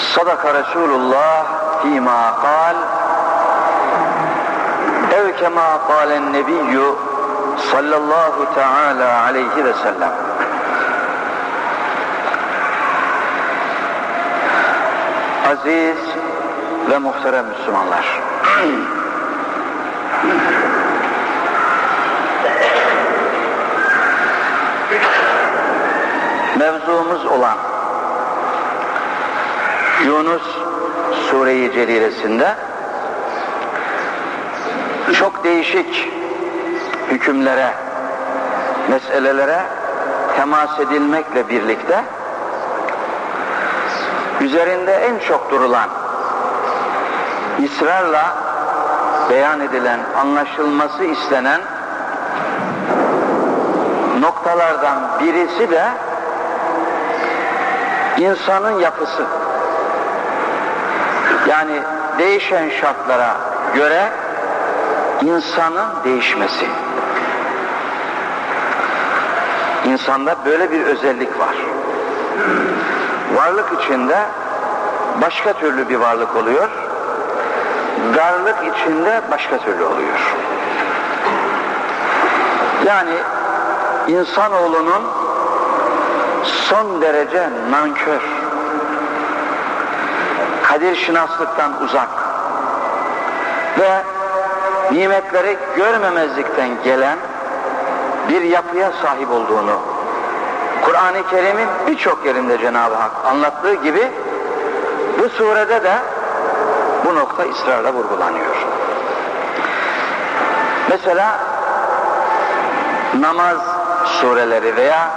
Sadaka Resulullah fîmâ kal ev kemâ kâlen nebiyyü sallallahu teâlâ aleyhi ve sellem. Aziz ve muhterem Müslümanlar mevzumuz olan Yunus Sure-i Celilesinde çok değişik hükümlere, meselelere temas edilmekle birlikte üzerinde en çok durulan, ısrarla beyan edilen, anlaşılması istenen noktalardan birisi de insanın yapısı. Yani değişen şartlara göre insanın değişmesi. İnsanda böyle bir özellik var. Varlık içinde başka türlü bir varlık oluyor. Darlık içinde başka türlü oluyor. Yani insanoğlunun son derece nankör, kadir şinaslıktan uzak ve nimetleri görmemezlikten gelen bir yapıya sahip olduğunu Kur'an-ı Kerim'in birçok yerinde Cenab-ı Hak anlattığı gibi bu surede de bu nokta ısrarla vurgulanıyor. Mesela namaz sureleri veya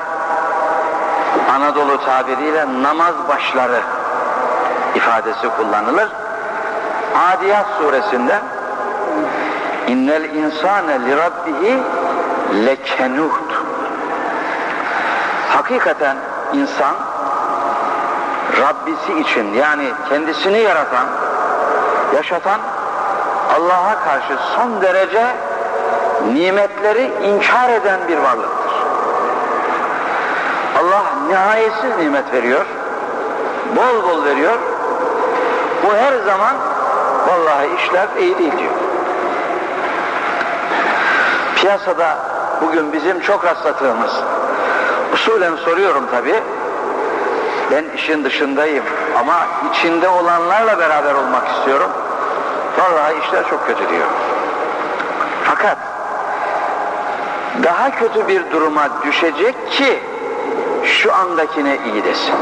Anadolu tabiriyle namaz başları ifadesi kullanılır. Adiyat suresinde innel insane li rabbihi lekenuht hakikaten insan Rabbisi için yani kendisini yaratan yaşatan Allah'a karşı son derece nimetleri inkar eden bir varlıktır. Allah nihayetsiz nimet veriyor. Bol bol veriyor. Bu her zaman vallahi işler iyi değil diyor. Piyasada bugün bizim çok rastladığımız usulen soruyorum tabi ben işin dışındayım ama içinde olanlarla beraber olmak istiyorum. Vallahi işler çok kötü diyor. Fakat daha kötü bir duruma düşecek ki şu andakine iyi desin.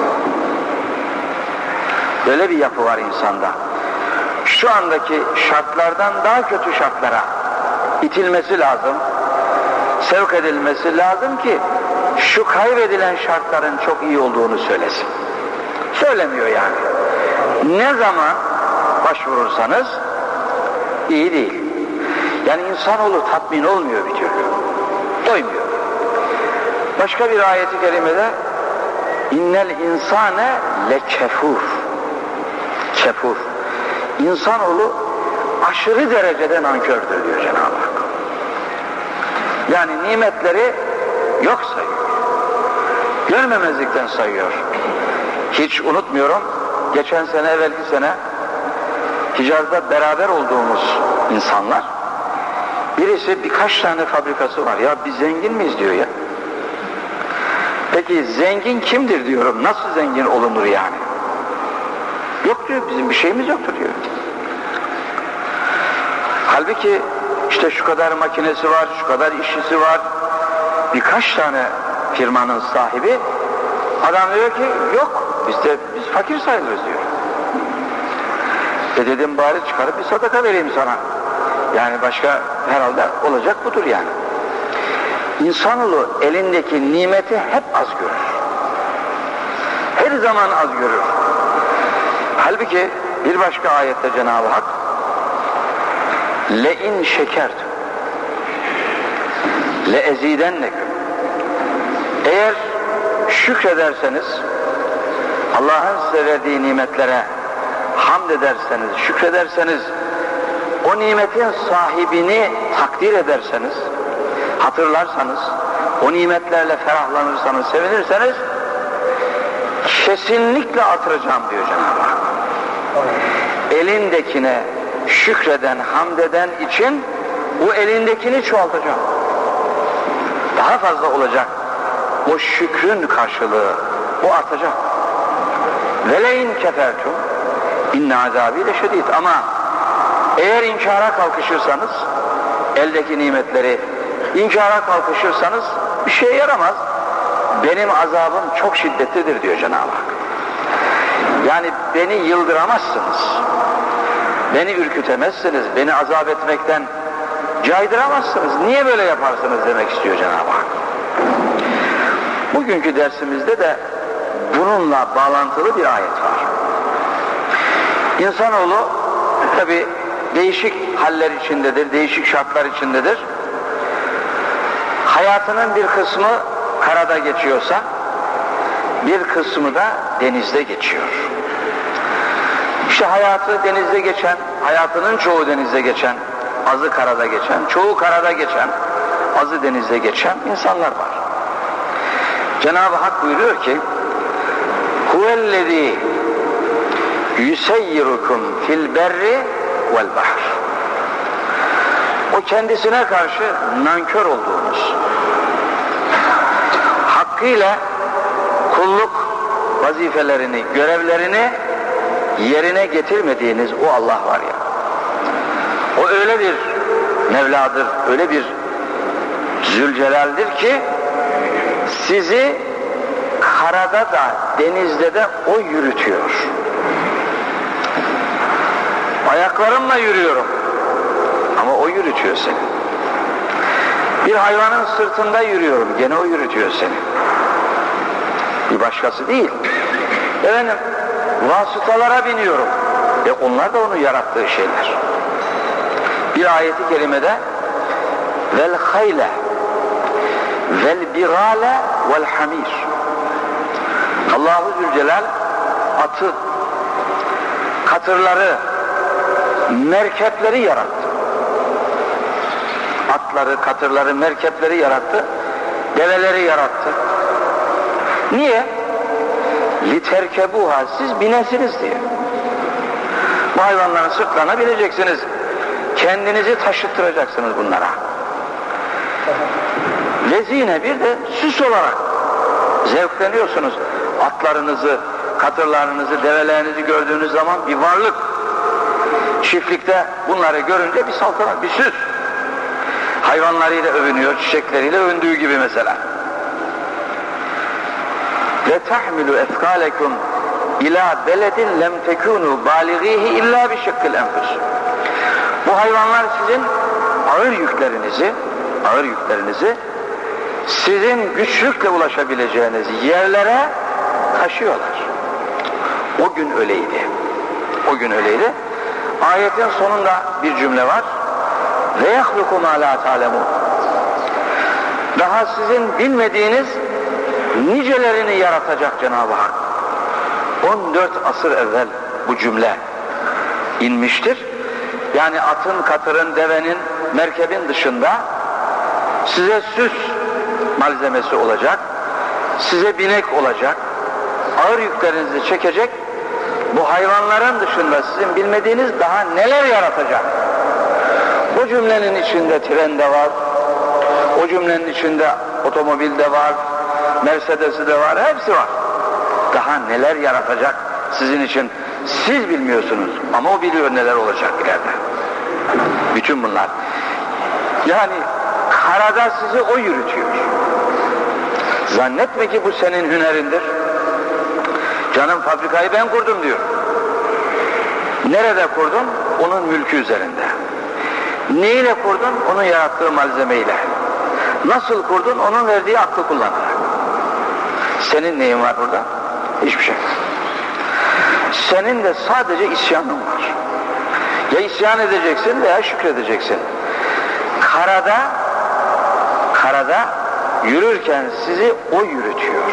Böyle bir yapı var insanda. Şu andaki şartlardan daha kötü şartlara itilmesi lazım. Sevk edilmesi lazım ki şu kaybedilen şartların çok iyi olduğunu söylesin. Söylemiyor yani. Ne zaman başvurursanız iyi değil. Yani insanoğlu tatmin olmuyor bir türlü. Doymuyor. Başka bir ayeti kerimede innel insane lekefur kefur insanoğlu aşırı derecede nankördür diyor Cenab-ı Hak. Yani nimetleri yok sayıyor. Görmemezlikten sayıyor. Hiç unutmuyorum. Geçen sene, evvelki sene Hicaz'da beraber olduğumuz insanlar birisi birkaç tane fabrikası var. Ya biz zengin miyiz diyor ya. Peki zengin kimdir diyorum. Nasıl zengin olunur yani? Yok diyor bizim bir şeyimiz yoktur diyor. Halbuki işte şu kadar makinesi var, şu kadar işçisi var. Birkaç tane firmanın sahibi adam diyor ki yok biz de biz fakir sayılırız diyor. E dedim bari çıkarıp bir sadaka vereyim sana. Yani başka herhalde olacak budur yani. İnsanoğlu elindeki nimeti hep az görür. Her zaman az görür. Halbuki bir başka ayette Cenab-ı Hak le in şekert le ezidenneküm eğer şükrederseniz Allah'ın size verdiği nimetlere hamd ederseniz, şükrederseniz o nimetin sahibini takdir ederseniz hatırlarsanız o nimetlerle ferahlanırsanız, sevinirseniz kesinlikle artıracağım diyor Cenab-ı Hak. Elindekine şükreden, hamdeden için bu elindekini çoğaltacağım. Daha fazla olacak. O şükrün karşılığı, o artacak. Veleyin kefertum inne azabiyle şedid ama eğer inkara kalkışırsanız eldeki nimetleri inkara kalkışırsanız bir şeye yaramaz. Benim azabım çok şiddetlidir diyor Cenab-ı Hak. Beni yıldıramazsınız. Beni ürkütemezsiniz. Beni azap etmekten caydıramazsınız. Niye böyle yaparsınız demek istiyor Cenab-ı Hak. Bugünkü dersimizde de bununla bağlantılı bir ayet var. İnsanoğlu tabi değişik haller içindedir, değişik şartlar içindedir. Hayatının bir kısmı karada geçiyorsa, bir kısmı da denizde geçiyor. İşte hayatı denizde geçen, hayatının çoğu denizde geçen, azı karada geçen, çoğu karada geçen, azı denizde geçen insanlar var. Cenab-ı Hak buyuruyor ki huvellezî yuseyyirukum fil berri vel o kendisine karşı nankör olduğunuz hakkıyla kulluk vazifelerini, görevlerini yerine getirmediğiniz o Allah var ya o öyle bir Mevladır, öyle bir Zülcelal'dir ki sizi karada da denizde de o yürütüyor. Ayaklarımla yürüyorum. Ama o yürütüyor seni. Bir hayvanın sırtında yürüyorum. Gene o yürütüyor seni. Bir başkası değil. Efendim vasıtalara biniyorum. E onlar da onun yarattığı şeyler. Bir ayeti kerimede vel hayle vel birale vel hamir Allahu Zülcelal atı katırları merkepleri yarattı atları, katırları, merkepleri yarattı develeri yarattı niye? Literkebuha siz binesiniz diye bu hayvanların sırtlarına kendinizi taşıttıracaksınız bunlara Lezine bir de süs olarak zevkleniyorsunuz. Atlarınızı, katırlarınızı, develerinizi gördüğünüz zaman bir varlık. Çiftlikte bunları görünce bir saltanat, bir süs. Hayvanlarıyla övünüyor, çiçekleriyle övündüğü gibi mesela. Ve tahmilu efkalekum ila beledin lem tekunu balighihi illa bi şekkil enfus. Bu hayvanlar sizin ağır yüklerinizi, ağır yüklerinizi sizin güçlükle ulaşabileceğiniz yerlere taşıyorlar. O gün öyleydi. O gün öyleydi. Ayetin sonunda bir cümle var. Ve yahluku ma la. Daha sizin bilmediğiniz nicelerini yaratacak Cenab-ı Hak. 14 asır evvel bu cümle inmiştir. Yani atın, katırın, devenin, merkebin dışında size süs malzemesi olacak, size binek olacak, ağır yüklerinizi çekecek, bu hayvanların dışında sizin bilmediğiniz daha neler yaratacak? Bu cümlenin içinde tren de var, o cümlenin içinde otomobil de var, Mercedes'i de var, hepsi var. Daha neler yaratacak sizin için siz bilmiyorsunuz ama o biliyor neler olacak ileride. Bütün bunlar. Yani karada sizi o yürütüyor. Zannetme ki bu senin hünerindir. Canım fabrikayı ben kurdum diyor. Nerede kurdun? Onun mülkü üzerinde. Neyle kurdun? Onun yarattığı malzemeyle. Nasıl kurdun? Onun verdiği aklı kullanarak. Senin neyin var burada? Hiçbir şey. Senin de sadece isyanın var. Ya isyan edeceksin veya şükredeceksin. Karada karada yürürken sizi o yürütüyor.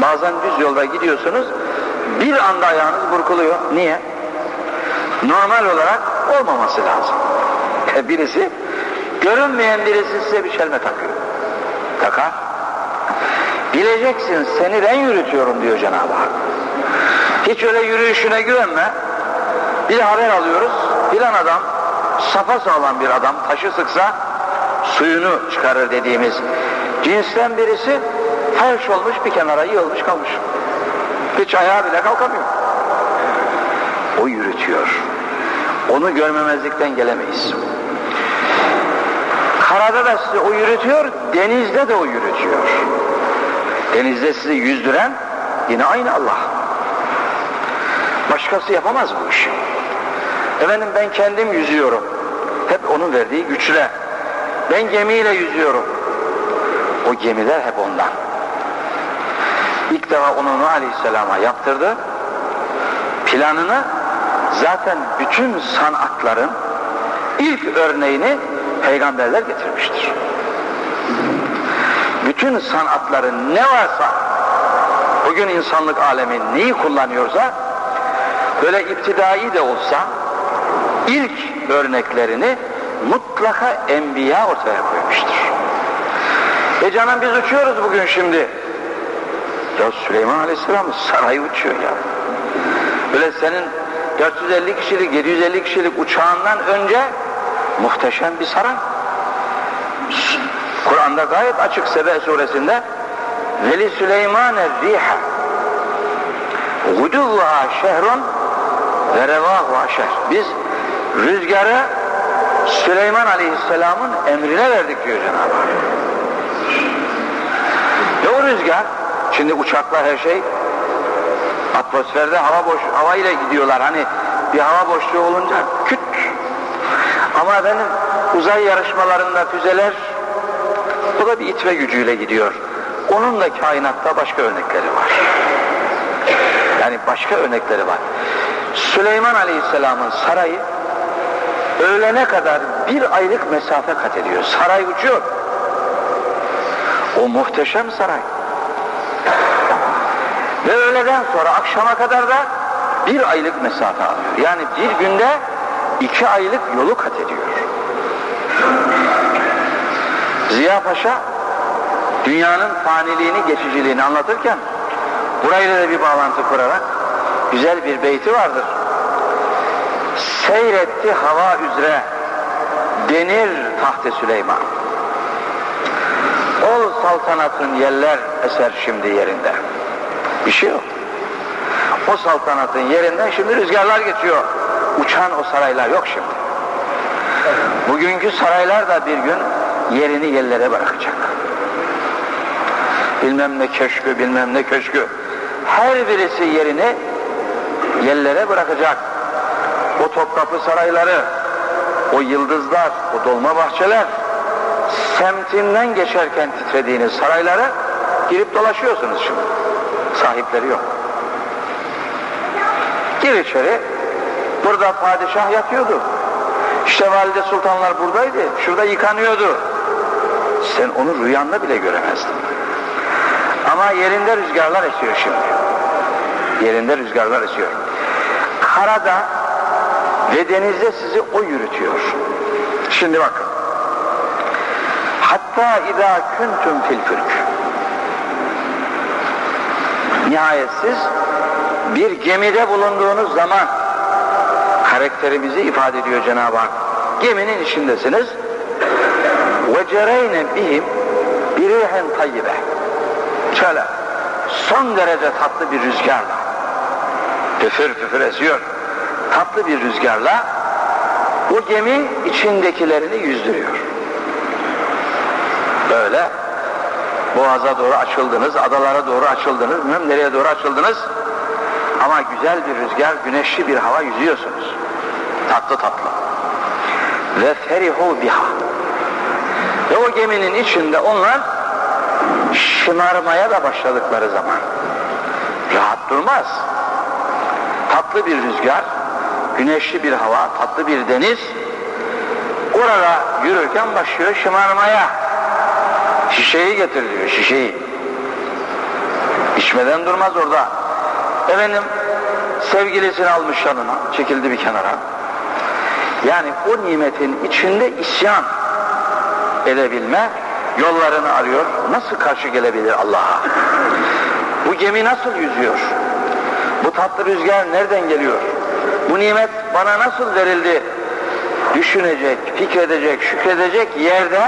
Bazen düz yolda gidiyorsunuz, bir anda ayağınız burkuluyor. Niye? Normal olarak olmaması lazım. E birisi, görünmeyen birisi size bir şelme takıyor. Takar. Bileceksin seni ben yürütüyorum diyor Cenab-ı Hak. Hiç öyle yürüyüşüne güvenme. Bir haber alıyoruz. Filan adam safa sağlam bir adam taşı sıksa suyunu çıkarır dediğimiz cinsten birisi felç olmuş bir kenara yığılmış kalmış. Hiç ayağa bile kalkamıyor. O yürütüyor. Onu görmemezlikten gelemeyiz. Karada da sizi o yürütüyor, denizde de o yürütüyor. Denizde sizi yüzdüren yine aynı Allah. Başkası yapamaz bu işi. Efendim ben kendim yüzüyorum. Hep onun verdiği güçle. Ben gemiyle yüzüyorum. O gemiler hep ondan. İlk defa onu Nuh Aleyhisselam'a yaptırdı. Planını zaten bütün sanatların ilk örneğini peygamberler getirmiştir. Bütün sanatların ne varsa bugün insanlık alemi neyi kullanıyorsa böyle iptidai de olsa ilk örneklerini mutlaka enbiya ortaya koymuştur. E canım biz uçuyoruz bugün şimdi. Ya Süleyman Aleyhisselam sarayı uçuyor ya. Böyle senin 450 kişilik, 750 kişilik uçağından önce muhteşem bir saray. Kur'an'da gayet açık Sebe suresinde Veli Süleymane riha Guduvuha şehrun ve revahu aşer. Biz rüzgarı Süleyman Aleyhisselam'ın emrine verdik diyor Cenab-ı Hak. Ve o rüzgar, şimdi uçaklar her şey atmosferde hava boş, hava ile gidiyorlar. Hani bir hava boşluğu olunca küt. Ama efendim uzay yarışmalarında füzeler o da bir itme gücüyle gidiyor. Onun da kainatta başka örnekleri var. Yani başka örnekleri var. Süleyman Aleyhisselam'ın sarayı öğlene kadar bir aylık mesafe kat ediyor. Saray uçuyor. O muhteşem saray. Ve öğleden sonra akşama kadar da bir aylık mesafe alıyor. Yani bir günde iki aylık yolu kat ediyor. Ziya Paşa dünyanın faniliğini, geçiciliğini anlatırken burayla da bir bağlantı kurarak güzel bir beyti vardır. Seyretti hava üzere denir tahtı Süleyman. Ol saltanatın yerler eser şimdi yerinde. Bir şey yok. O saltanatın yerinden şimdi rüzgarlar geçiyor. Uçan o saraylar yok şimdi. Bugünkü saraylar da bir gün yerini yerlere bırakacak. Bilmem ne köşkü, bilmem ne köşkü. Her birisi yerini yerlere bırakacak. O Topkapı sarayları, o yıldızlar, o dolma bahçeler, semtinden geçerken titrediğiniz saraylara girip dolaşıyorsunuz şimdi. Sahipleri yok. Gir içeri. Burada padişah yatıyordu. İşte valide sultanlar buradaydı. Şurada yıkanıyordu. Sen onu rüyanda bile göremezdin. Ama yerinde rüzgarlar esiyor şimdi. Yerinde rüzgarlar esiyor. Karada ve denizde sizi o yürütüyor. Şimdi bakın. Hatta idâ kuntum fil fülk. Nihayet siz bir gemide bulunduğunuz zaman karakterimizi ifade ediyor Cenab-ı Hak. Geminin içindesiniz. Ve cereyne bihim birihen tayyibe. Şöyle son derece tatlı bir rüzgarla püfür püfür esiyor. Tatlı bir rüzgarla o gemi içindekilerini yüzdürüyor. Böyle boğaza doğru açıldınız, adalara doğru açıldınız, bilmem nereye doğru açıldınız. Ama güzel bir rüzgar, güneşli bir hava yüzüyorsunuz. Tatlı tatlı. Ve ferihu biha. Ve o geminin içinde onlar şımarmaya da başladıkları zaman rahat durmaz. Tatlı bir rüzgar, güneşli bir hava, tatlı bir deniz orada yürürken başlıyor şımarmaya. Şişeyi getir diyor, şişeyi. İçmeden durmaz orada. Efendim, sevgilisini almış yanına, çekildi bir kenara. Yani o nimetin içinde isyan edebilme yollarını arıyor. Nasıl karşı gelebilir Allah'a? Bu gemi nasıl yüzüyor? Bu tatlı rüzgar nereden geliyor? Bu nimet bana nasıl verildi? Düşünecek, fikredecek, şükredecek yerde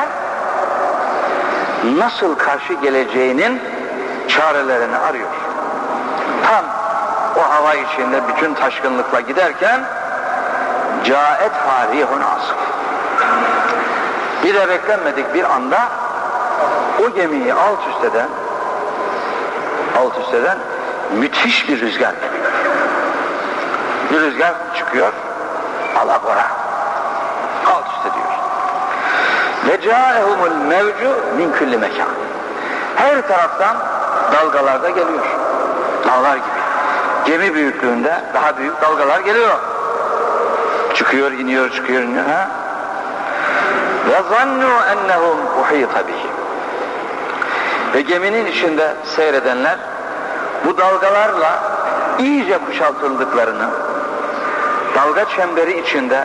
nasıl karşı geleceğinin çarelerini arıyor. Tam o hava içinde bütün taşkınlıkla giderken caet harihun asf. Bir de beklenmedik bir anda o gemiyi alt üst eden alt üst eden müthiş bir rüzgar. Bir rüzgar çıkıyor alabora alt üst ediyor. Ve caehumul mevcu min külli mekan. Her taraftan dalgalar da geliyor. Dağlar gibi. Gemi büyüklüğünde daha büyük dalgalar geliyor. Çıkıyor, iniyor, çıkıyor, iniyor. Ha? Zannu ennehum uhita bihim. Ve geminin içinde seyredenler bu dalgalarla iyice kuşatıldıklarını, dalga çemberi içinde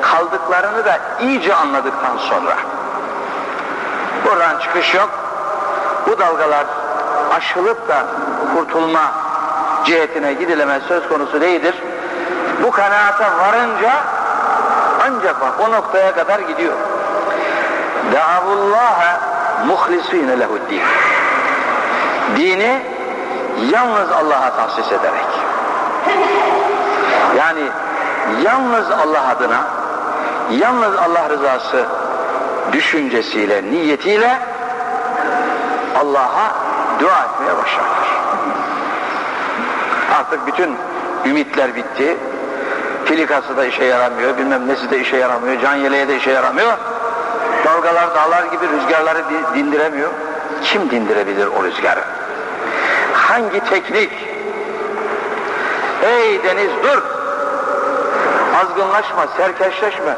kaldıklarını da iyice anladıktan sonra buradan çıkış yok. Bu dalgalar aşılıp da kurtulma cihetine gidilemez söz konusu değildir. Bu kanaata varınca ancak bak o noktaya kadar gidiyor. Da'avullaha muhlisine lehuddin. Dini yalnız Allah'a tahsis ederek. Yani yalnız Allah adına, yalnız Allah rızası düşüncesiyle, niyetiyle Allah'a dua etmeye başlarlar. Artık bütün ümitler bitti. Filikası da işe yaramıyor, bilmem nesi de işe yaramıyor, can yeleği de işe yaramıyor. Dalgalar dağlar gibi rüzgarları dindiremiyor. Kim dindirebilir o rüzgarı? Hangi teknik? Ey deniz dur! Azgınlaşma, serkeşleşme.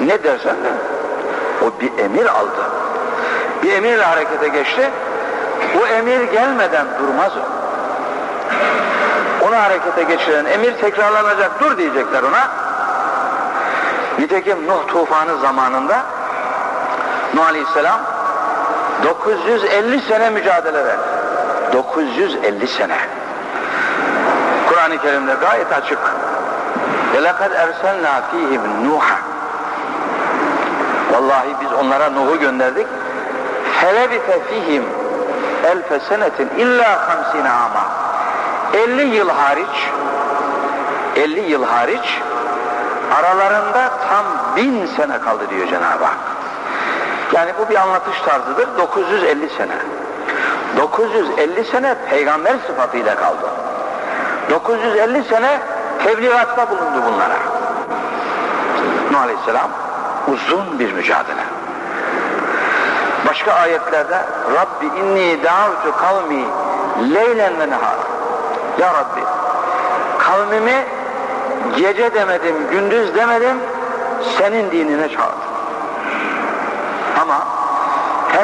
Ne dersen de. O bir emir aldı. Bir emirle harekete geçti. O emir gelmeden durmaz o. Onu harekete geçiren emir tekrarlanacak. Dur diyecekler ona. Nitekim Nuh tufanı zamanında Nuh Aleyhisselam 950 sene mücadele verdi. 950 sene. Kur'an-ı Kerim'de gayet açık. وَلَقَدْ اَرْسَلْنَا ف۪يهِمْ نُوحًا Vallahi biz onlara Nuh'u gönderdik. فَلَبِثَ ف۪يهِمْ elfe senetin illa hamsine ama 50 yıl hariç 50 yıl hariç aralarında tam bin sene kaldı diyor Cenab-ı Hak. Yani bu bir anlatış tarzıdır. 950 sene. 950 sene peygamber sıfatıyla kaldı. 950 sene tebliğatta bulundu bunlara. Nuh Aleyhisselam uzun bir mücadele. Başka ayetlerde Rabbi inni da'avtu kavmi leylen ve nehar. Ya Rabbi kavmimi gece demedim, gündüz demedim senin dinine çağırdım. Ama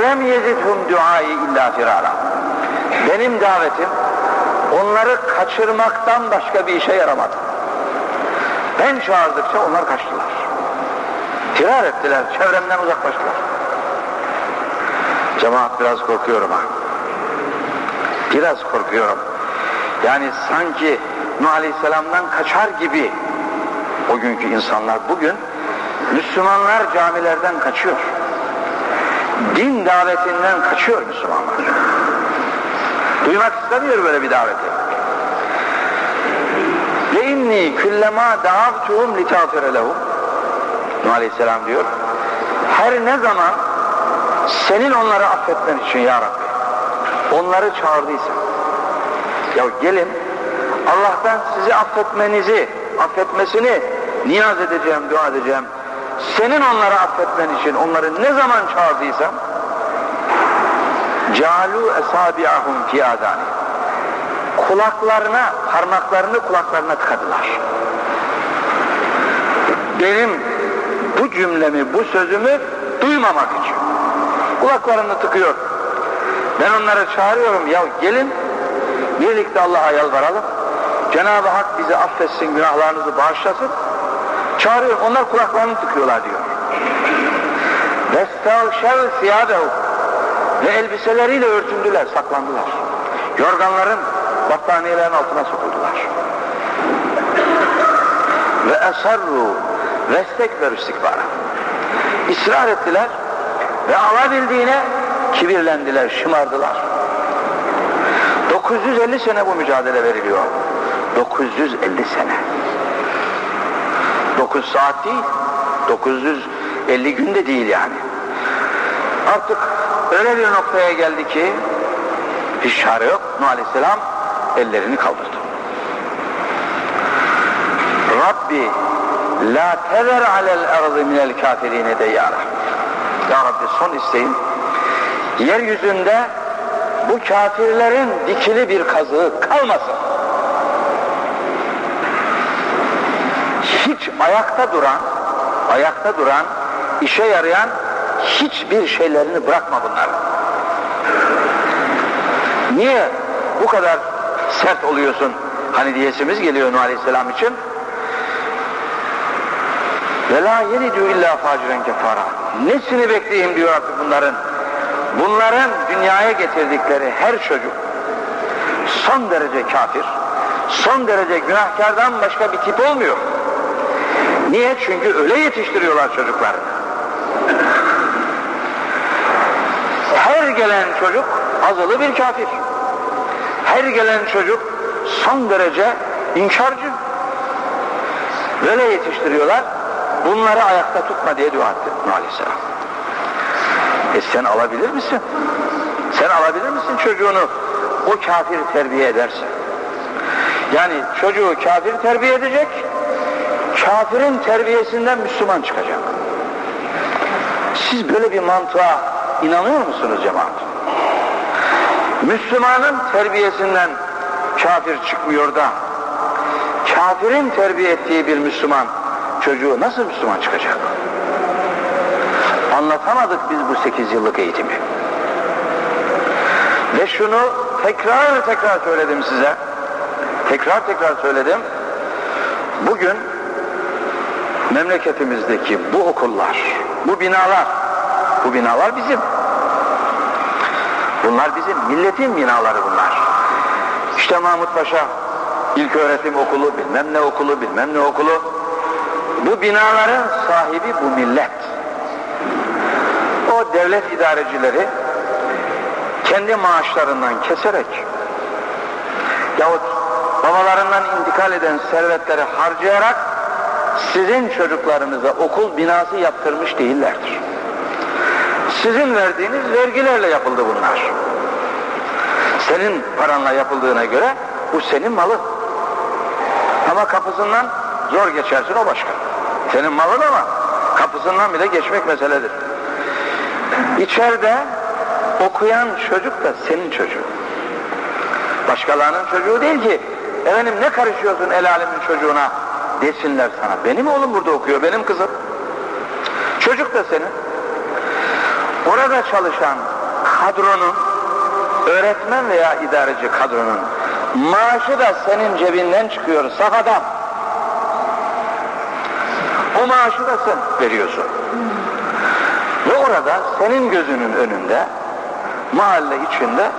helem yezidhum duayı illa firara. Benim davetim onları kaçırmaktan başka bir işe yaramadı. Ben çağırdıkça onlar kaçtılar. Firar ettiler, çevremden uzaklaştılar. Cemaat biraz korkuyorum ha. Biraz korkuyorum. Yani sanki Nuh Aleyhisselam'dan kaçar gibi o günkü insanlar bugün Müslümanlar camilerden kaçıyor. Din davetinden kaçıyor Müslümanlar. Duymak istemiyor böyle bir daveti. Ve inni küllema da'avtuhum litafire lehum Nuh Aleyhisselam diyor her ne zaman senin onları affetmen için ya Rabbi onları çağırdıysan ya gelin Allah'tan sizi affetmenizi affetmesini niyaz edeceğim, dua edeceğim senin onları affetmen için onları ne zaman çağırdıysam calu esabi'ahum fi adani kulaklarına parmaklarını kulaklarına tıkadılar. Benim bu cümlemi bu sözümü duymamak için kulaklarını tıkıyor. Ben onları çağırıyorum ya gelin birlikte Allah'a yalvaralım. Cenab-ı Hak bizi affetsin günahlarınızı bağışlasın Çağırıyor, onlar kulaklarını tıkıyorlar diyor. Vestavşev siyabehu ve elbiseleriyle örtündüler, saklandılar. Yorganların battaniyelerin altına sokuldular. Ve esarru vestekberu istikbara. İsrar ettiler ve alabildiğine kibirlendiler, şımardılar. 950 sene bu mücadele veriliyor. 950 sene. 9 saat değil, 950 gün de değil yani. Artık öyle bir noktaya geldi ki hiç çare yok. Nuh Aleyhisselam ellerini kaldırdı. Rabbi la tezer alel ardı minel kafirine deyyara. Ya Rabbi son isteğim yeryüzünde bu kafirlerin dikili bir kazığı kalmasın. Hiç ayakta duran, ayakta duran, işe yarayan hiçbir şeylerini bırakma bunları. Niye bu kadar sert oluyorsun? Hani diyesimiz geliyor Nuh Aleyhisselam için. Ve la yelidu illa faciren kefara. Nesini bekleyeyim diyor artık bunların. Bunların dünyaya getirdikleri her çocuk son derece kafir, son derece günahkardan başka bir tip olmuyor. Niye? Çünkü öyle yetiştiriyorlar çocuklarını. Her gelen çocuk azılı bir kafir. Her gelen çocuk son derece inkarcı. Böyle yetiştiriyorlar. Bunları ayakta tutma diye dua etti Nuh. E sen alabilir misin? Sen alabilir misin çocuğunu o kafir terbiye ederse? Yani çocuğu kafir terbiye edecek, kafirin terbiyesinden Müslüman çıkacak. Siz böyle bir mantığa inanıyor musunuz cemaat? Müslümanın terbiyesinden kafir çıkmıyor da kafirin terbiye ettiği bir Müslüman çocuğu nasıl Müslüman çıkacak? Anlatamadık biz bu 8 yıllık eğitimi. Ve şunu tekrar tekrar söyledim size. Tekrar tekrar söyledim. Bugün memleketimizdeki bu okullar, bu binalar, bu binalar bizim. Bunlar bizim milletin binaları bunlar. İşte Mahmut Paşa İlk öğretim okulu, bilmem ne okulu, bilmem ne okulu. Bu binaların sahibi bu millet. O devlet idarecileri kendi maaşlarından keserek yahut babalarından intikal eden servetleri harcayarak sizin çocuklarınıza okul binası yaptırmış değillerdir. Sizin verdiğiniz vergilerle yapıldı bunlar. Senin paranla yapıldığına göre bu senin malın. Ama kapısından zor geçersin o başka. Senin malın ama kapısından bile geçmek meseledir. İçeride okuyan çocuk da senin çocuğun. Başkalarının çocuğu değil ki efendim ne karışıyorsun el alemin çocuğuna desinler sana. Benim oğlum burada okuyor, benim kızım. Çocuk da senin. Orada çalışan kadronun, öğretmen veya idareci kadronun maaşı da senin cebinden çıkıyor saf adam. O maaşı da sen veriyorsun. Ve orada senin gözünün önünde mahalle içinde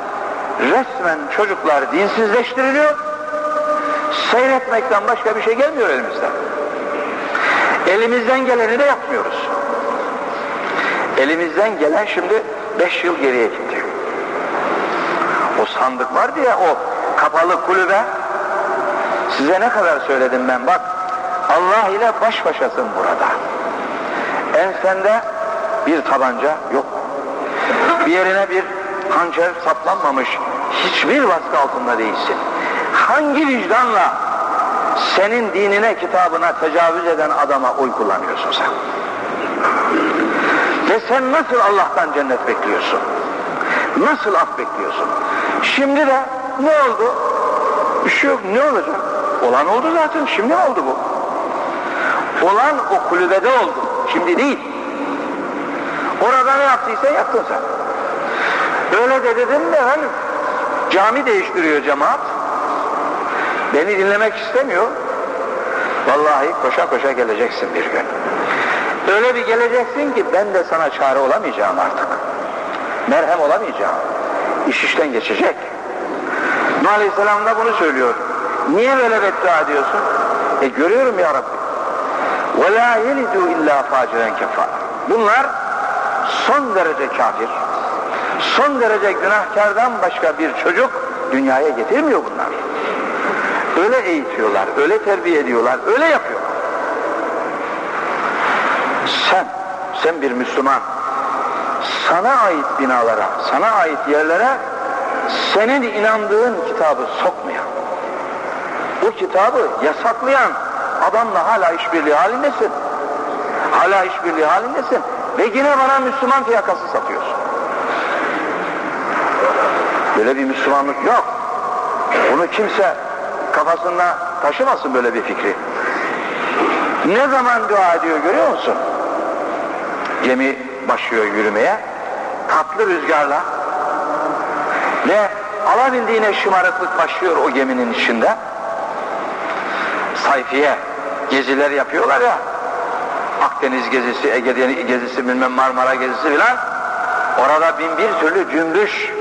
resmen çocuklar dinsizleştiriliyor. Seyretmekten başka bir şey gelmiyor elimizden. Elimizden geleni de yapmıyoruz. Elimizden gelen şimdi beş yıl geriye gitti. O sandık vardı ya o kapalı kulübe size ne kadar söyledim ben bak Allah ile baş başasın burada. Ensende bir tabanca yok. Bir yerine bir hançer saplanmamış. Hiçbir baskı altında değilsin. Hangi vicdanla senin dinine, kitabına tecavüz eden adama oy kullanıyorsun sen? Ve sen nasıl Allah'tan cennet bekliyorsun? Nasıl af bekliyorsun? Şimdi de ne oldu? Bir şey yok. Ne olacak? Olan oldu zaten. Şimdi oldu bu? Olan o kulübede oldu. Şimdi değil. Orada ne yaptıysa yaptın sen. Öyle de dedim mi efendim? Cami değiştiriyor cemaat. Beni dinlemek istemiyor. Vallahi koşa koşa geleceksin bir gün. Öyle bir geleceksin ki ben de sana çare olamayacağım artık. Merhem olamayacağım. İş işten geçecek. Nuh Aleyhisselam da bunu söylüyor. Niye böyle beddua ediyorsun? E görüyorum ya Rabbi. وَلَا يَلِدُوا illa فَاجِرًا كَفَارًا Bunlar son derece kafir, son derece günahkardan başka bir çocuk dünyaya getirmiyor bunlar. Öyle eğitiyorlar, öyle terbiye ediyorlar, öyle yapıyorlar. Sen, sen bir Müslüman, sana ait binalara, sana ait yerlere senin inandığın kitabı sokmayan, bu kitabı yasaklayan adamla hala işbirliği halindesin. Hala işbirliği halindesin. Ve yine bana Müslüman fiyakası satıyorsun. Böyle bir Müslümanlık yok. Bunu kimse kafasında taşımasın böyle bir fikri. Ne zaman dua ediyor görüyor musun? Gemi başlıyor yürümeye. Tatlı rüzgarla ve alabildiğine şımarıklık başlıyor o geminin içinde. Sayfiye geziler yapıyorlar ya. Akdeniz gezisi, Ege gezisi, bilmem Marmara gezisi filan. Orada bin bir türlü cümbüş,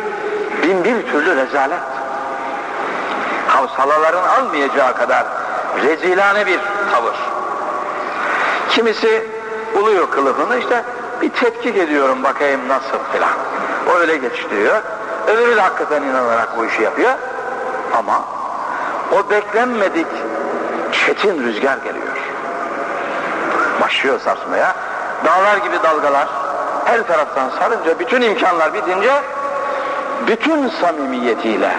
bin bir türlü rezalet. Havsalaların almayacağı kadar rezilane bir tavır. Kimisi buluyor kılıfını işte bir tetkik ediyorum bakayım nasıl filan. O öyle geçiştiriyor. Öbürü de hakikaten inanarak bu işi yapıyor. Ama o beklenmedik çetin rüzgar geliyor. Başlıyor sarsmaya. Dağlar gibi dalgalar her taraftan sarınca bütün imkanlar bitince bütün samimiyetiyle,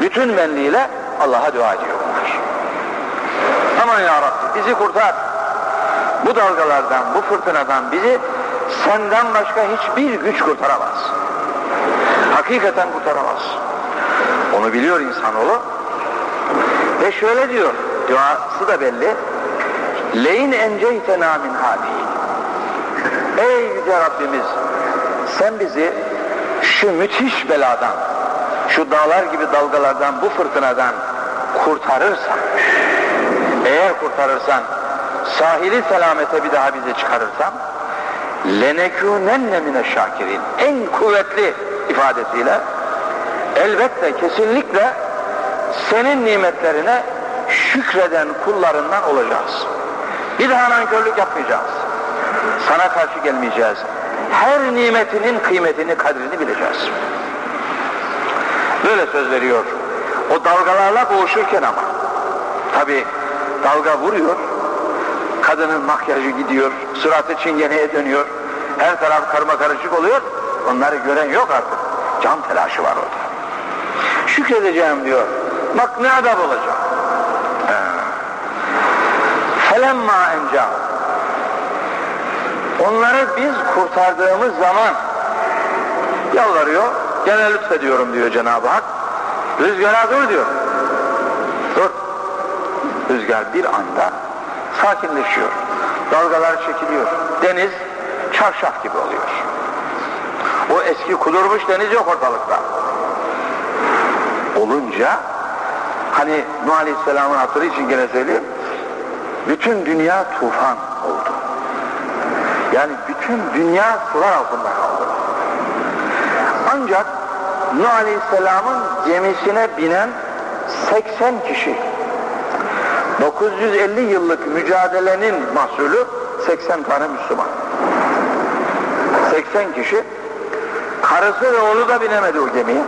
bütün benliğiyle Allah'a dua ediyor bunlar. Aman ya bizi kurtar. Bu dalgalardan, bu fırtınadan bizi senden başka hiçbir güç kurtaramaz. Hakikaten kurtaramaz. Onu biliyor insanoğlu. Ve şöyle diyor, duası da belli. Leyin enceytena min hadihi. Ey Yüce Rabbimiz, sen bizi şu müthiş beladan, şu dağlar gibi dalgalardan, bu fırtınadan kurtarırsan, eğer kurtarırsan, sahili selamete bir daha bizi çıkarırsan, lenekûnenne mine şakirin, en kuvvetli ifadesiyle, elbette, kesinlikle senin nimetlerine şükreden kullarından olacağız. Bir daha nankörlük yapmayacağız. Sana karşı gelmeyeceğiz. Her nimetinin kıymetini, kadrini bileceğiz. Böyle söz veriyor. O dalgalarla boğuşurken ama. Tabi dalga vuruyor. Kadının makyajı gidiyor. Suratı çingeneye dönüyor. Her taraf karma karışık oluyor. Onları gören yok artık. Can telaşı var orada. Şükredeceğim diyor. Bak ne adab olacak. Felemma enca. Onları biz kurtardığımız zaman yalvarıyor, gene lütfediyorum diyor Cenab-ı Hak. Rüzgara dur diyor. Dur. Rüzgar bir anda sakinleşiyor. Dalgalar çekiliyor. Deniz çarşaf gibi oluyor. O eski kudurmuş deniz yok ortalıkta. Olunca hani Nuh Aleyhisselam'ın hatırı için gene söyleyeyim bütün dünya tufan oldu. Yani bütün dünya sular altında kaldı. Ancak Nuh Aleyhisselam'ın gemisine binen 80 kişi 950 yıllık mücadelenin mahsulü 80 tane Müslüman. 80 kişi karısı ve oğlu da binemedi o gemiye.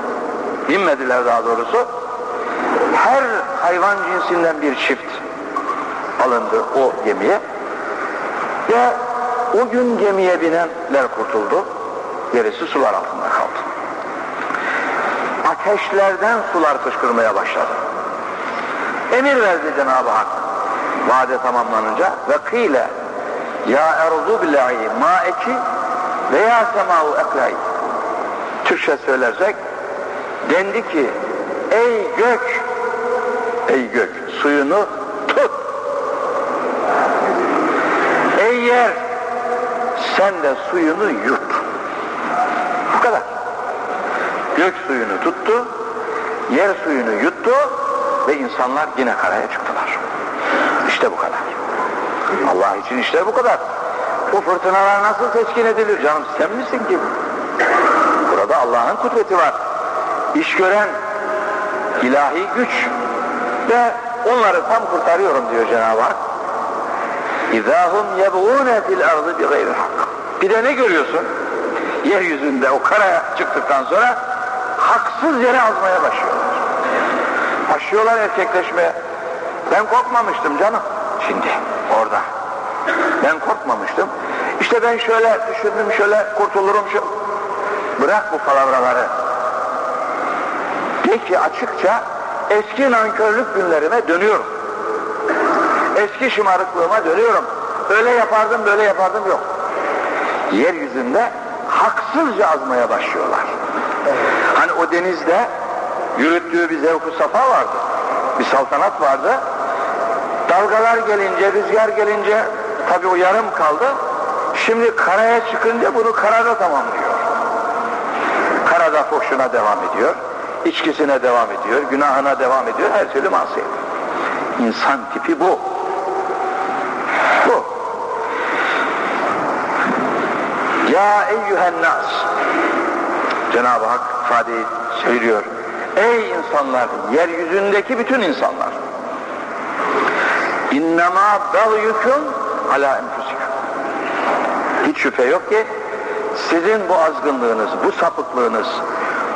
Binmediler daha doğrusu. Her hayvan cinsinden bir çift alındı o gemiye. Ve o gün gemiye binenler kurtuldu. Gerisi sular altında kaldı. Ateşlerden sular fışkırmaya başladı. Emir verdi Cenab-ı Hak. Vade tamamlanınca ve kıyle ya erzu billahi maeki ve ya sema'u eklai Türkçe söylersek dendi ki ey gök ey gök suyunu tut ey yer sen de suyunu yut bu kadar gök suyunu tuttu yer suyunu yuttu ve insanlar yine karaya çıktılar işte bu kadar Allah için işte bu kadar bu fırtınalar nasıl teskin edilir canım sen misin ki burada Allah'ın kudreti var. İş gören ilahi güç ve onları tam kurtarıyorum diyor Cenab-ı Hak. İzahum yebğune fil ardı bi gayril hak. Bir de ne görüyorsun? Yeryüzünde o karaya çıktıktan sonra haksız yere azmaya başlıyorlar. Başlıyorlar erkekleşmeye. Ben korkmamıştım canım. Şimdi orada. Ben korkmamıştım. İşte ben şöyle düşündüm, şöyle kurtulurum şu. Bırak bu palavraları. Peki açıkça eski nankörlük günlerime dönüyorum. Eski şımarıklığıma dönüyorum. Öyle yapardım, böyle yapardım yok. Yeryüzünde haksızca azmaya başlıyorlar. O denizde yürüttüğü bir zevku safa vardı. Bir saltanat vardı. Dalgalar gelince, rüzgar gelince tabii o yarım kaldı. Şimdi karaya çıkınca bunu karada tamamlıyor. Karada foşuna devam ediyor. içkisine devam ediyor. Günahına devam ediyor. Her türlü masiyet. İnsan tipi bu. Bu. Ya eyyühen nas. Cenab-ı Hak ifadeyi söylüyor. Ey insanlar, yeryüzündeki bütün insanlar. İnnemâ dağyüküm ala enfusikum. Hiç şüphe yok ki sizin bu azgınlığınız, bu sapıklığınız,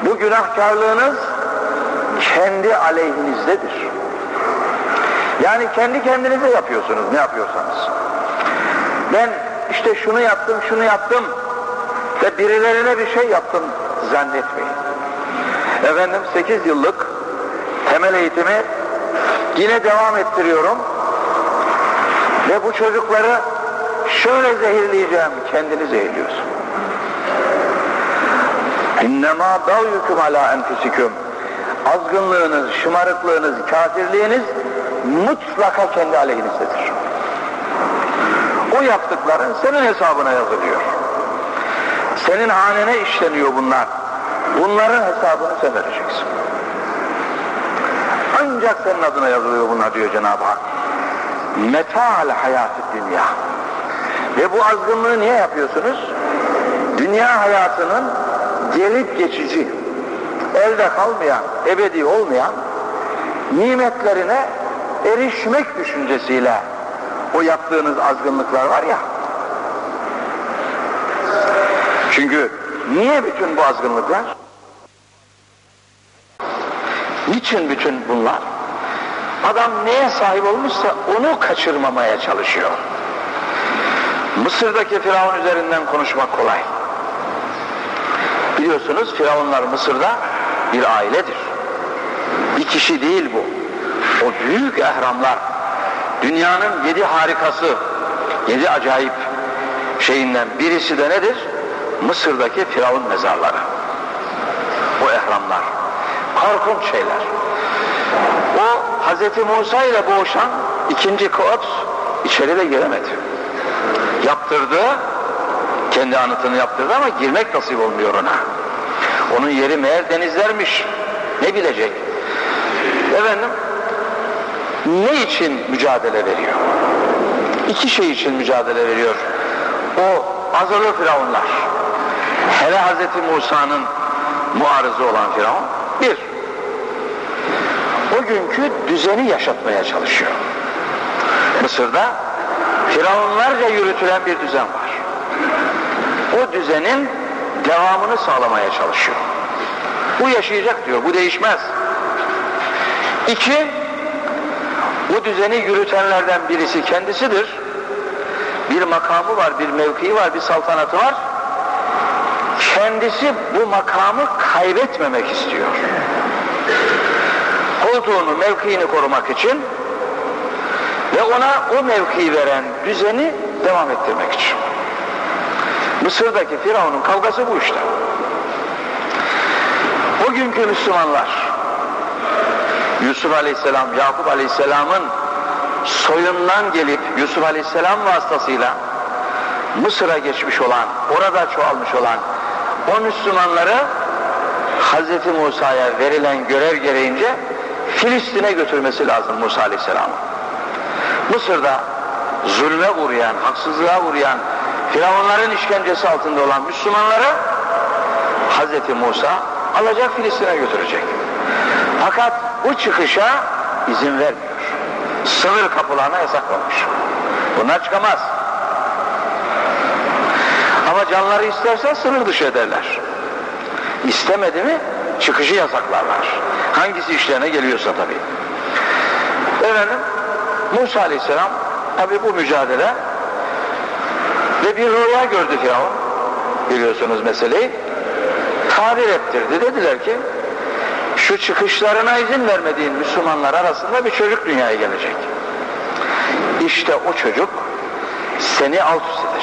bu günahkarlığınız kendi aleyhinizdedir. Yani kendi kendinize yapıyorsunuz ne yapıyorsanız. Ben işte şunu yaptım, şunu yaptım ve birilerine bir şey yaptım zannetmeyin. Efendim 8 yıllık temel eğitimi yine devam ettiriyorum ve bu çocukları şöyle zehirleyeceğim, kendini zehirliyorsun. İnnemâ davyüküm alâ enfüsiküm. Azgınlığınız, şımarıklığınız, kafirliğiniz mutlaka kendi aleyhinizdedir. O yaptıkların senin hesabına yazılıyor. Senin hanene işleniyor bunlar. Bunların hesabını sen vereceksin. Ancak senin adına yazılıyor bunlar diyor Cenab-ı Hak. Meta'al hayatı dünya. Ve bu azgınlığı niye yapıyorsunuz? Dünya hayatının gelip geçici, elde kalmayan, ebedi olmayan nimetlerine erişmek düşüncesiyle o yaptığınız azgınlıklar var ya. Çünkü niye bütün bu azgınlıklar? Niçin bütün bunlar? Adam neye sahip olmuşsa onu kaçırmamaya çalışıyor. Mısır'daki Firavun üzerinden konuşmak kolay. Biliyorsunuz Firavunlar Mısır'da bir ailedir. Bir kişi değil bu. O büyük ehramlar, dünyanın yedi harikası, yedi acayip şeyinden birisi de nedir? Mısır'daki Firavun mezarları. O ehramlar. Korkunç şeyler. O Hz. Musa ile boğuşan ikinci Kops içeri de giremedi. Yaptırdı, kendi anıtını yaptırdı ama girmek nasip olmuyor ona. Onun yeri meğer denizlermiş. Ne bilecek? Efendim, ne için mücadele veriyor? İki şey için mücadele veriyor. O azılı firavunlar. Hele Hz. Musa'nın muarızı olan firavun. Bir, o günkü düzeni yaşatmaya çalışıyor. Mısır'da firavunlarca yürütülen bir düzen var. O düzenin devamını sağlamaya çalışıyor. Bu yaşayacak diyor, bu değişmez. İki, bu düzeni yürütenlerden birisi kendisidir. Bir makamı var, bir mevkii var, bir saltanatı var. Kendisi bu makamı kaybetmemek istiyor. Koltuğunu, mevkiini korumak için ve ona o mevkiyi veren düzeni devam ettirmek için. Mısır'daki Firavun'un kavgası bu işte. O günkü Müslümanlar Yusuf Aleyhisselam, Yakup Aleyhisselam'ın soyundan gelip Yusuf Aleyhisselam vasıtasıyla Mısır'a geçmiş olan, orada çoğalmış olan o Müslümanları Hz. Musa'ya verilen görev gereğince Filistin'e götürmesi lazım Musa Aleyhisselam. Mısır'da zulme uğrayan, haksızlığa uğrayan, Firavunların işkencesi altında olan Müslümanları Hazreti Musa alacak Filistin'e götürecek. Fakat bu çıkışa izin vermiyor. Sınır kapılarına yasaklamış. Bunlar çıkamaz. Canları isterse sınır dışı ederler. İstemedi mi çıkışı yasaklarlar. Hangisi işlerine geliyorsa tabi. Efendim Musa Aleyhisselam tabi bu mücadele ve bir rüya gördü Firavun. Biliyorsunuz meseleyi. Tabir ettirdi. Dediler ki şu çıkışlarına izin vermediğin Müslümanlar arasında bir çocuk dünyaya gelecek. İşte o çocuk seni alt üst edecek.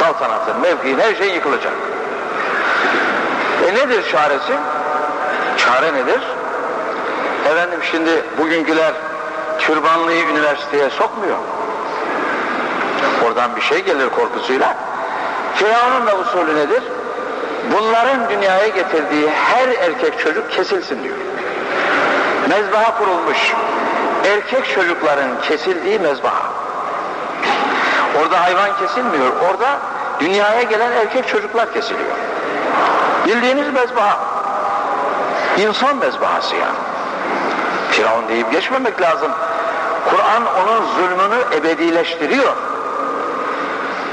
Saltanatın, mevkiin, her şey yıkılacak. E nedir çaresi? Çare nedir? Efendim şimdi bugünküler türbanlıyı üniversiteye sokmuyor. Oradan bir şey gelir korkusuyla. Firavun'un da usulü nedir? Bunların dünyaya getirdiği her erkek çocuk kesilsin diyor. Mezbaha kurulmuş. Erkek çocukların kesildiği mezbaha. Orada hayvan kesilmiyor. Orada dünyaya gelen erkek çocuklar kesiliyor. Bildiğiniz mezbaha. İnsan mezbahası yani. Firavun deyip geçmemek lazım. Kur'an onun zulmünü ebedileştiriyor.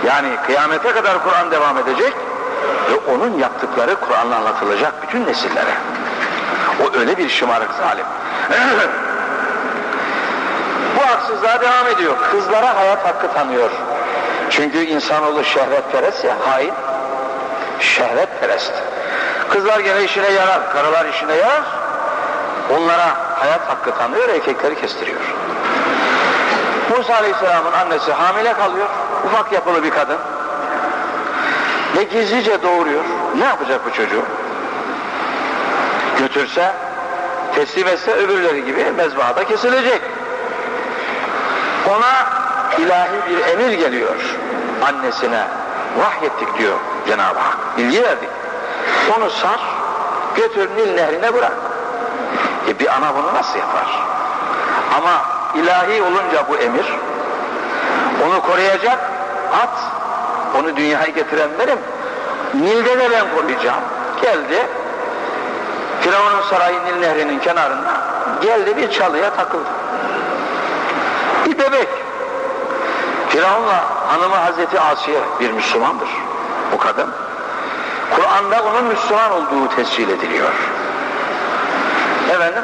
Yani kıyamete kadar Kur'an devam edecek ve onun yaptıkları Kur'an'la anlatılacak bütün nesillere. O öyle bir şımarık zalim. Bu haksızlığa devam ediyor. Kızlara hayat hakkı tanıyor. Çünkü insanoğlu şehvetperest ya, hain. Şehvetperest. Kızlar gene işine yarar, karılar işine yarar. Onlara hayat hakkı tanıyor, erkekleri kestiriyor. Musa Aleyhisselam'ın annesi hamile kalıyor. Ufak yapılı bir kadın. Ve gizlice doğuruyor. Ne yapacak bu çocuğu? Götürse, teslim etse öbürleri gibi mezbahada kesilecek. Ona ilahi bir emir geliyor. Annesine vahyettik diyor Cenab-ı Hak. Bilgi verdik. Onu sar, götür Nil nehrine bırak. E bir ana bunu nasıl yapar? Ama ilahi olunca bu emir, onu koruyacak at, onu dünyaya getiren benim, Nil'de de ben koruyacağım. Geldi, Firavun'un sarayı Nil nehrinin kenarında, geldi bir çalıya takıldı. Bir bebek. Firavun'la hanımı Hazreti Asiye bir Müslümandır. Bu kadın. Kur'an'da onun Müslüman olduğu tescil ediliyor. Efendim,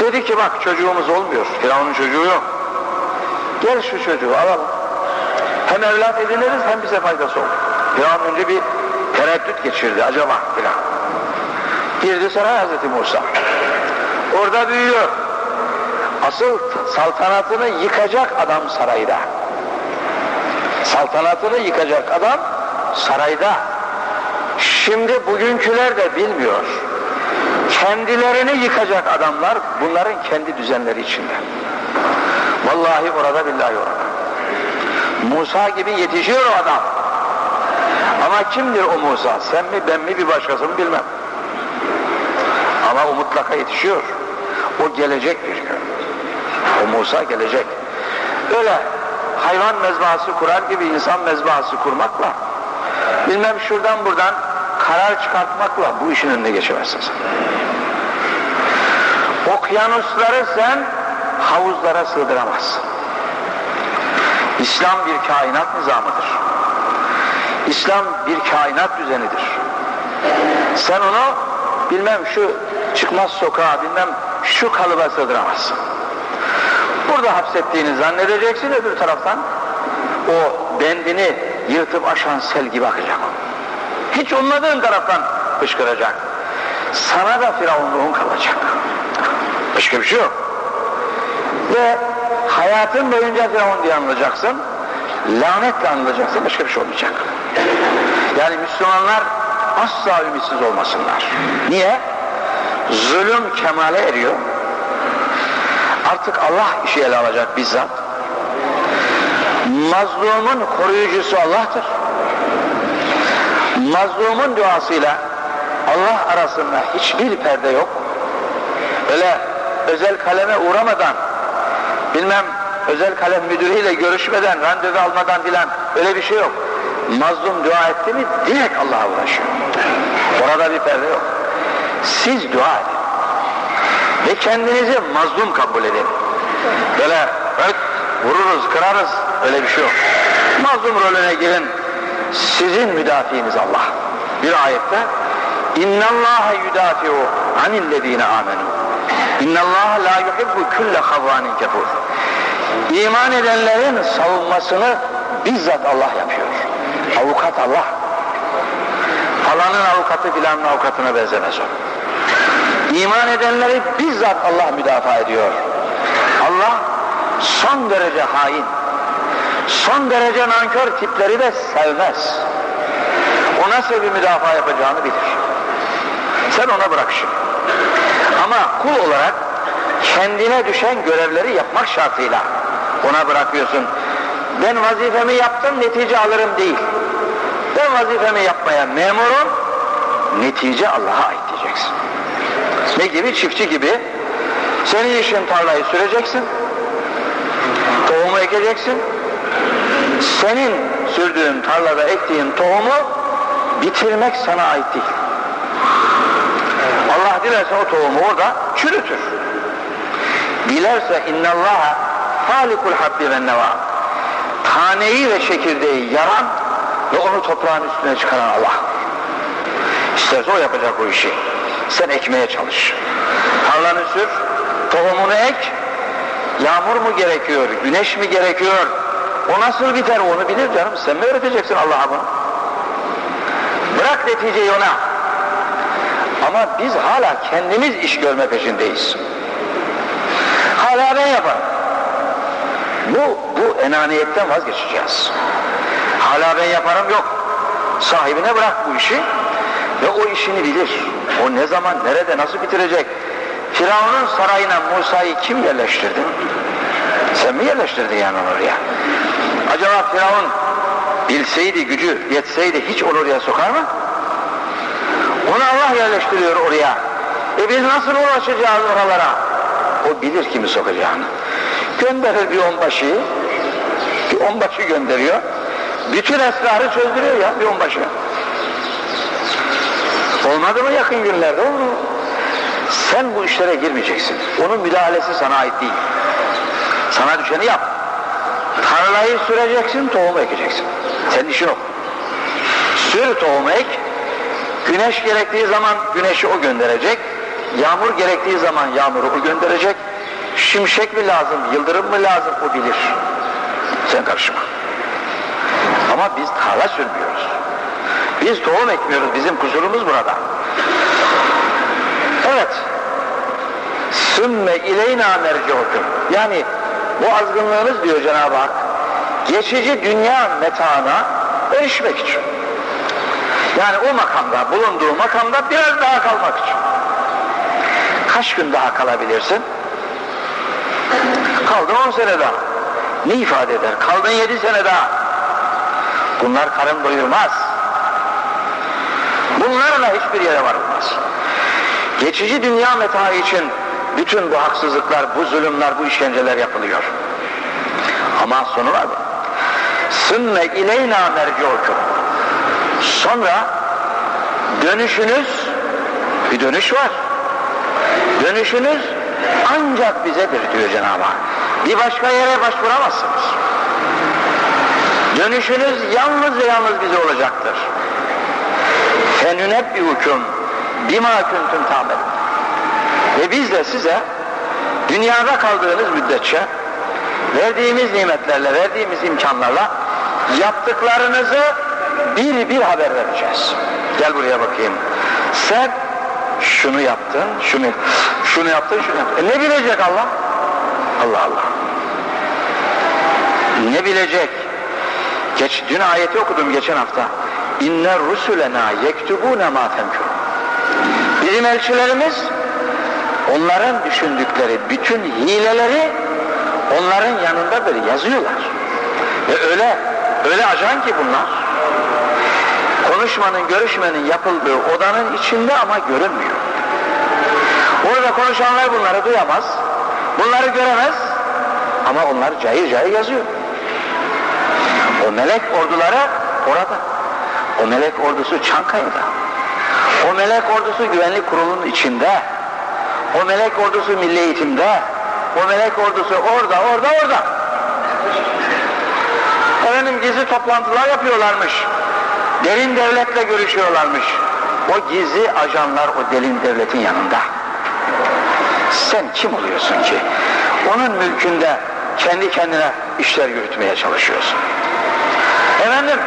dedi ki bak çocuğumuz olmuyor, Firavun'un çocuğu yok. Gel şu çocuğu alalım. Hem evlat ediniriz hem bize faydası olur. Firavun önce bir tereddüt geçirdi acaba filan. Girdi saray Hazreti Musa. Orada büyüyor. Asıl saltanatını yıkacak adam sarayda. Saltanatını yıkacak adam sarayda. Şimdi bugünküler de bilmiyor. Kendilerini yıkacak adamlar bunların kendi düzenleri içinde. Vallahi orada billahi orada. Musa gibi yetişiyor o adam. Ama kimdir o Musa? Sen mi ben mi bir başkası mı bilmem. Ama o mutlaka yetişiyor. O gelecek bir gün. O Musa gelecek. Öyle hayvan mezbahası kurar gibi insan mezbahası kurmakla bilmem şuradan buradan karar çıkartmakla bu işin önüne geçemezsin. Okyanusları sen havuzlara sığdıramazsın. İslam bir kainat nizamıdır. İslam bir kainat düzenidir. Sen onu bilmem şu çıkmaz sokağa bilmem şu kalıba sığdıramazsın. Burada hapsettiğini zannedeceksin öbür taraftan o bendini yırtıp aşan sel gibi akacak. Hiç olmadığın taraftan fışkıracak. Sana da firavunluğun kalacak. Başka bir şey yok. Ve hayatın boyunca firavun diye anılacaksın. Lanetle anılacaksın. Başka bir şey olmayacak. Yani Müslümanlar asla ümitsiz olmasınlar. Niye? Zulüm kemale eriyor. Artık Allah işi ele alacak bizzat. Mazlumun koruyucusu Allah'tır. Mazlumun duasıyla Allah arasında hiçbir perde yok. Öyle özel kaleme uğramadan, bilmem özel kalem müdürüyle görüşmeden, randevu almadan filan öyle bir şey yok. mazlum dua etti mi direkt Allah'a ulaşıyor. Orada bir perde yok. Siz dua edin. Ve kendinizi mazlum kabul edin. Böyle öt, vururuz, kırarız. Öyle bir şey yok. Mazlum rolüne girin. Sizin müdafiiniz Allah. Bir ayette İnna Allah yudafi'u anillezine amenu. İnna Allah la yuhibbu kulle havvanin kefur. İman edenlerin savunmasını bizzat Allah yapıyor. Avukat Allah. Falanın avukatı filanın avukatına benzemez o. İman edenleri bizzat Allah müdafaa ediyor. Allah son derece hain, son derece nankör tipleri de sevmez. O nasıl bir müdafaa yapacağını bilir. Sen ona bırak şimdi. Ama kul olarak kendine düşen görevleri yapmak şartıyla ona bırakıyorsun. Ben vazifemi yaptım netice alırım değil. Ben vazifemi yapmaya memurum, netice Allah'a ait diyeceksin. Ne gibi? Çiftçi gibi. Senin işin tarlayı süreceksin, tohumu ekeceksin. Senin sürdüğün tarlada ektiğin tohumu bitirmek sana ait değil. Allah dilerse o tohumu orada çürütür. Dilerse innallaha halikul habbi ve neva. Taneyi ve çekirdeği yaran ve onu toprağın üstüne çıkaran Allah. İsterse o yapacak bu işi. Sen ekmeye çalış. Tarlanı sür, tohumunu ek. Yağmur mu gerekiyor, güneş mi gerekiyor? O nasıl biter onu bilir canım. Sen mi öğreteceksin Allah'a bunu? Bırak neticeyi ona. Ama biz hala kendimiz iş görme peşindeyiz. Hala ben yaparım. Bu, bu enaniyetten vazgeçeceğiz. Hala ben yaparım yok. Sahibine bırak bu işi ve o işini bilir. O ne zaman, nerede, nasıl bitirecek? Firavun'un sarayına Musa'yı kim yerleştirdi? Sen mi yerleştirdin yani oraya? Acaba Firavun bilseydi, gücü yetseydi hiç onu oraya sokar mı? Onu Allah yerleştiriyor oraya. E biz nasıl ulaşacağız oralara? O bilir kimi sokacağını. Gönderir bir onbaşıyı, bir onbaşı gönderiyor. Bütün esrarı çözdürüyor ya bir onbaşı. Olmadı mı yakın günlerde? Oldu. Sen bu işlere girmeyeceksin. Onun müdahalesi sana ait değil. Sana düşeni yap. Tarlayı süreceksin, tohum ekeceksin. Senin işin o. Sür tohumu ek, güneş gerektiği zaman güneşi o gönderecek, yağmur gerektiği zaman yağmuru o gönderecek, şimşek mi lazım, yıldırım mı lazım o bilir. Sen karışma. Ama biz tarla sürmüyoruz. Biz tohum ekmiyoruz, bizim kusurumuz burada. Evet. Sümme ileyna merciukum. Yani bu azgınlığınız diyor Cenab-ı Hak, geçici dünya metaına erişmek için. Yani o makamda, bulunduğu makamda biraz daha kalmak için. Kaç gün daha kalabilirsin? Kaldın on sene daha. Ne ifade eder? Kaldın yedi sene daha. Bunlar karın doyurmaz. Bunlarla hiçbir yere varılmaz. Geçici dünya metaı için bütün bu haksızlıklar, bu zulümler, bu işkenceler yapılıyor. Ama sonu var mı? Sümme ileyna merciukum. Sonra dönüşünüz, bir dönüş var. Dönüşünüz ancak bizedir diyor Cenab-ı Hak. Bir başka yere başvuramazsınız. Dönüşünüz yalnız ve yalnız bize olacaktır. Fenünebbihukum bima kuntum tamelun. Ve biz de size dünyada kaldığınız müddetçe verdiğimiz nimetlerle, verdiğimiz imkanlarla yaptıklarınızı bir bir haber vereceğiz. Gel buraya bakayım. Sen şunu yaptın, şunu şunu yaptın, şunu yaptın. E ne bilecek Allah? Allah Allah. Ne bilecek? Geç, dün ayeti okudum geçen hafta. İnner rusulena yektubune ma temkun. Bizim elçilerimiz onların düşündükleri bütün hileleri onların yanındadır yazıyorlar. Ve öyle öyle ajan ki bunlar konuşmanın, görüşmenin yapıldığı odanın içinde ama görünmüyor. Orada konuşanlar bunları duyamaz, bunları göremez ama onlar cayır cayır yazıyor. O melek orduları orada. O melek ordusu Çankaya'da. O melek ordusu güvenlik kurulunun içinde. O melek ordusu milli eğitimde. O melek ordusu orada, orada, orada. Efendim gizli toplantılar yapıyorlarmış. Derin devletle görüşüyorlarmış. O gizli ajanlar o derin devletin yanında. Sen kim oluyorsun ki? Onun mülkünde kendi kendine işler yürütmeye çalışıyorsun. Efendim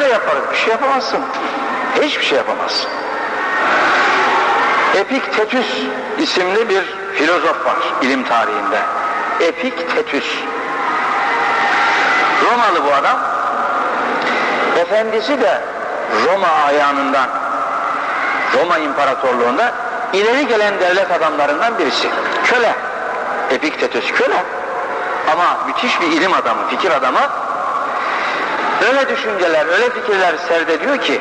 öyle yaparız. Bir şey yapamazsın. Hiçbir şey yapamazsın. Epiktetüs isimli bir filozof var ilim tarihinde. Epiktetüs. Romalı bu adam. Efendisi de Roma ayağınından Roma İmparatorluğu'nda ileri gelen devlet adamlarından birisi. Köle. Epiktetüs köle. Ama müthiş bir ilim adamı, fikir adamı. Öyle düşünceler, öyle fikirler serdediyor ki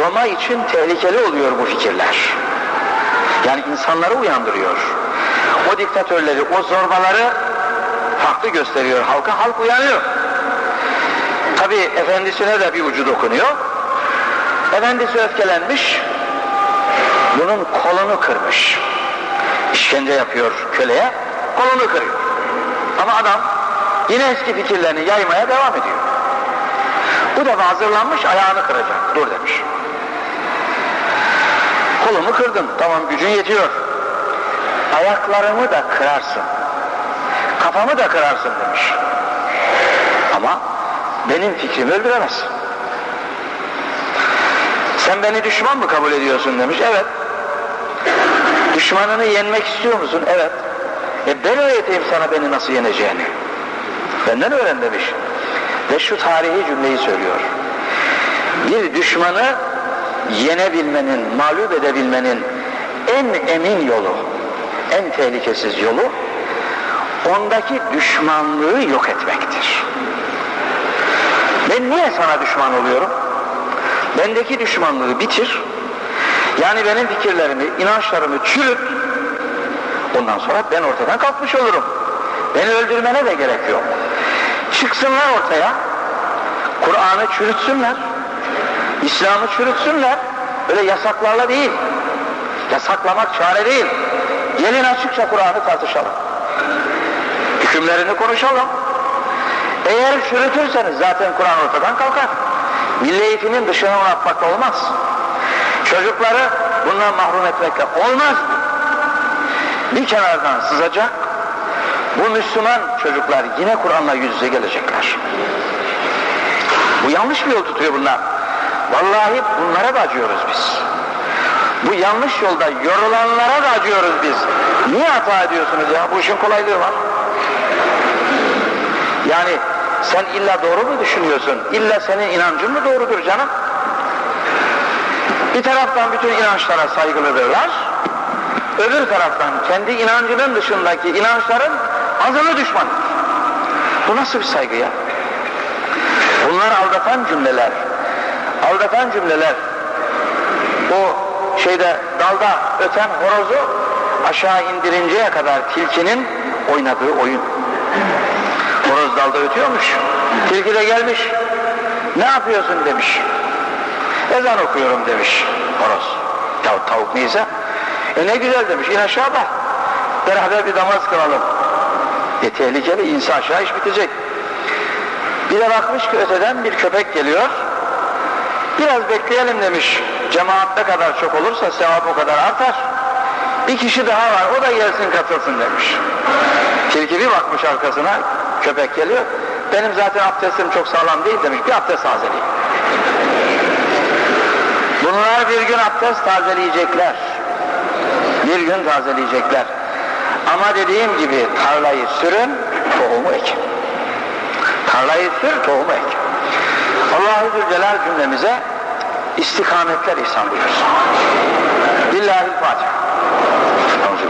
Roma için tehlikeli oluyor bu fikirler. Yani insanları uyandırıyor. O diktatörleri, o zorbaları farklı gösteriyor halka, halk uyanıyor. Tabi efendisine de bir ucu dokunuyor. Efendisi öfkelenmiş, bunun kolunu kırmış. İşkence yapıyor köleye, kolunu kırıyor. Ama adam yine eski fikirlerini yaymaya devam ediyor. Bu defa hazırlanmış ayağını kıracak. Dur demiş. Kolumu kırdın. Tamam gücün yetiyor. Ayaklarımı da kırarsın. Kafamı da kırarsın demiş. Ama benim fikrimi öldüremezsin. Sen beni düşman mı kabul ediyorsun demiş. Evet. Düşmanını yenmek istiyor musun? Evet. E ben öğreteyim sana beni nasıl yeneceğini. Benden öğren demiş. Ve şu tarihi cümleyi söylüyor. Bir düşmanı yenebilmenin, mağlup edebilmenin en emin yolu, en tehlikesiz yolu ondaki düşmanlığı yok etmektir. Ben niye sana düşman oluyorum? Bendeki düşmanlığı bitir. Yani benim fikirlerimi, inançlarımı çürüt. Ondan sonra ben ortadan kalkmış olurum. Beni öldürmene de gerek yok. Çıksınlar ortaya. Kur'an'ı çürütsünler. İslam'ı çürütsünler. Öyle yasaklarla değil. Yasaklamak çare değil. Gelin açıkça Kur'an'ı tartışalım. Hükümlerini konuşalım. Eğer çürütürseniz zaten Kur'an ortadan kalkar. Milli eğitimin dışına atmakla olmaz. Çocukları bundan mahrum etmekle olmaz. Bir kenardan sızacak, bu Müslüman çocuklar yine Kur'an'la yüz yüze gelecekler. Bu yanlış bir yol tutuyor bunlar. Vallahi bunlara da acıyoruz biz. Bu yanlış yolda yorulanlara da acıyoruz biz. Niye hata ediyorsunuz ya? Bu işin kolaylığı var. Yani sen illa doğru mu düşünüyorsun? İlla senin inancın mı doğrudur canım? Bir taraftan bütün inançlara saygılıdırlar. Öbür taraftan kendi inancının dışındaki inançların azılı düşmanıdır. Bu nasıl bir saygı ya? Bunlar aldatan cümleler. Aldatan cümleler. O şeyde dalda öten horozu aşağı indirinceye kadar tilkinin oynadığı oyun. Horoz dalda ötüyormuş. Tilki de gelmiş. Ne yapıyorsun demiş. Ezan okuyorum demiş horoz. Ya tavuk neyse. E ne güzel demiş. İn aşağıda. Beraber bir namaz kılalım. E tehlikeli. insan aşağı iş bitecek. Bir de bakmış ki öteden bir köpek geliyor. Biraz bekleyelim demiş. Cemaat ne kadar çok olursa sevap o kadar artar. Bir kişi daha var. O da gelsin katılsın demiş. Tilki bir bakmış arkasına. Köpek geliyor. Benim zaten abdestim çok sağlam değil demiş. Bir abdest tazeleyeyim. Bunlar bir gün abdest tazeleyecekler. Bir gün tazeleyecekler. Ama dediğim gibi tarlayı sürün, tohumu ekin. Tarlayı sür, tohumu ekin. Allah-u Zülcelal cümlemize istikametler ihsan buyursun. Billahil Fatiha.